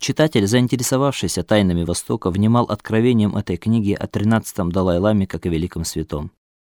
Читатель, заинтересовавшийся тайнами Востока, внимал откровениям этой книги о 13-м Далай-ламе как о великом святом.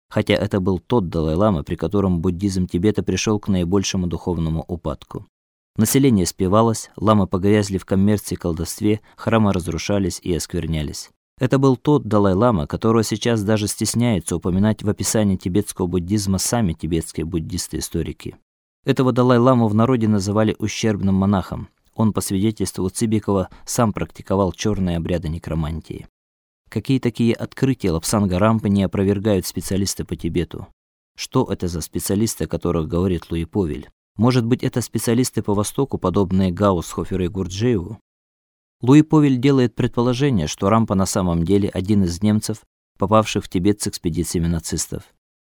Хотя это был тот Далай-лама, при котором буддизм Тибета пришел к наибольшему духовному упадку. Население спивалось, ламы погрязли в коммерции и колдовстве, храмы разрушались и осквернялись. Это был тот Далай-лама, которого сейчас даже стесняются упоминать в описании тибетского буддизма сами тибетские буддисты-историки. Этого Далай-ламу в народе называли ущербным монахом. Он, по свидетельству Цибикова, сам практиковал черные обряды некромантии. Какие такие открытия Лапсанга Рампы не опровергают специалисты по Тибету? Что это за специалисты, о которых говорит Луи Повель? Может быть, это специалисты по Востоку, подобные Гаусхоферу и Гурджиеву? Луи Повель делает предположение, что Рампа на самом деле один из немцев, попавших в Тибет с экспедициями нацистов.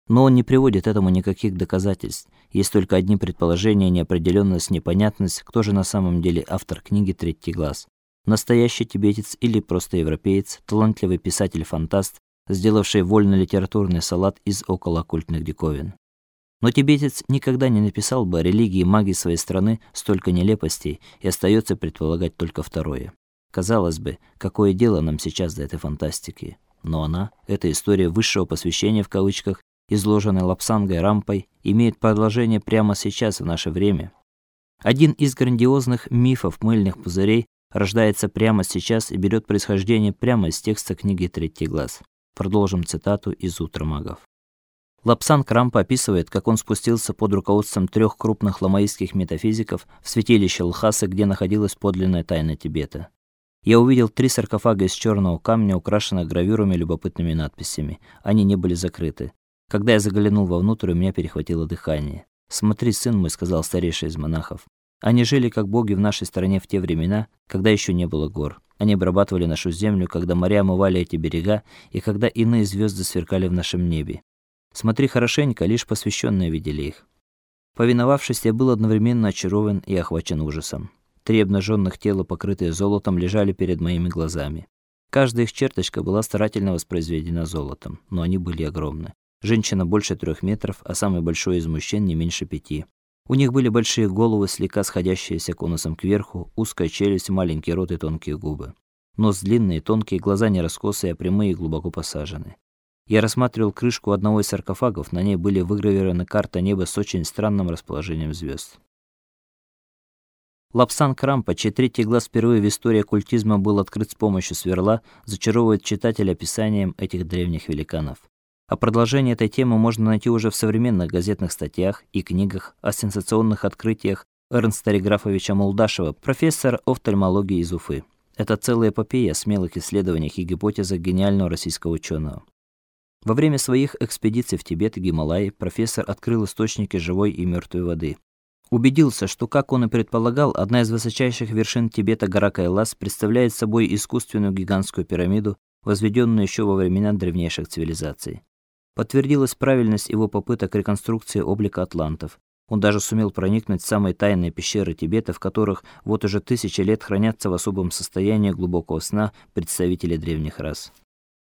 Но он не приводит этому никаких доказательств. Есть только одни предположения, неопределенность, непонятность, кто же на самом деле автор книги Третий глаз. Настоящий тибетец или просто европеец, талантливый писатель-фантаст, сделавший вольно-литературный салат из околооккультных диковин. Но тибетец никогда не написал бы о религии и магии своей страны столько нелепостей, и остается предполагать только второе. Казалось бы, какое дело нам сейчас до этой фантастики? Но она, эта история высшего посвящения в кавычках, изложенная Лапсангой Рампой, имеет продолжение прямо сейчас в наше время. Один из грандиозных мифов мыльных пузырей рождается прямо сейчас и берет происхождение прямо из текста книги Третий глаз. Продолжим цитату из Утра магов. Лапсан Крампа описывает, как он спустился под руководством трех крупных ламаистских метафизиков в святилище Лхасы, где находилась подлинная тайна Тибета. Я увидел три саркофага из черного камня, украшенных гравюрами и любопытными надписями. Они не были закрыты. Когда я заглянул вовнутрь, у меня перехватило дыхание. "Смотри, сын мой", сказал старейший из монахов. "Они жили как боги в нашей стране в те времена, когда еще не было гор. Они обрабатывали нашу землю, когда моря омывали эти берега, и когда иные звезды сверкали в нашем небе. Смотри хорошенько, лишь посвященные видели их". Повиновавшись, я был одновременно очарован и охвачен ужасом. Три обнаженных тела, покрытые золотом, лежали перед моими глазами. Каждая их черточка была старательно воспроизведена золотом, но они были огромны. Женщина больше трех метров, а самый большой из мужчин не меньше пяти. У них были большие головы, слегка сходящиеся конусом кверху, узкая челюсть, маленький рот и тонкие губы. Нос длинный, тонкий, глаза не раскосые, а прямые и глубоко посажены. Я рассматривал крышку одного из саркофагов, на ней были выгравированы карта неба с очень странным расположением звезд. Лапсан Крампа, чей третий глаз впервые в истории оккультизма был открыт с помощью сверла, зачаровывает читателя описанием этих древних великанов. А продолжение этой темы можно найти уже в современных газетных статьях и книгах о сенсационных открытиях Эрнста Реграфовича Молдашева, профессора офтальмологии из Уфы. Это целая эпопея о смелых исследованиях и гипотезах гениального российского ученого. Во время своих экспедиций в Тибет и Гималаи профессор открыл источники живой и мертвой воды. Убедился, что, как он и предполагал, одна из высочайших вершин Тибета, гора Кайлас, представляет собой искусственную гигантскую пирамиду, возведенную еще во времена древнейших цивилизаций. Подтвердилась правильность его попыток реконструкции облика атлантов. Он даже сумел проникнуть в самые тайные пещеры Тибета, в которых вот уже тысячи лет хранятся в особом состоянии глубокого сна представители древних рас.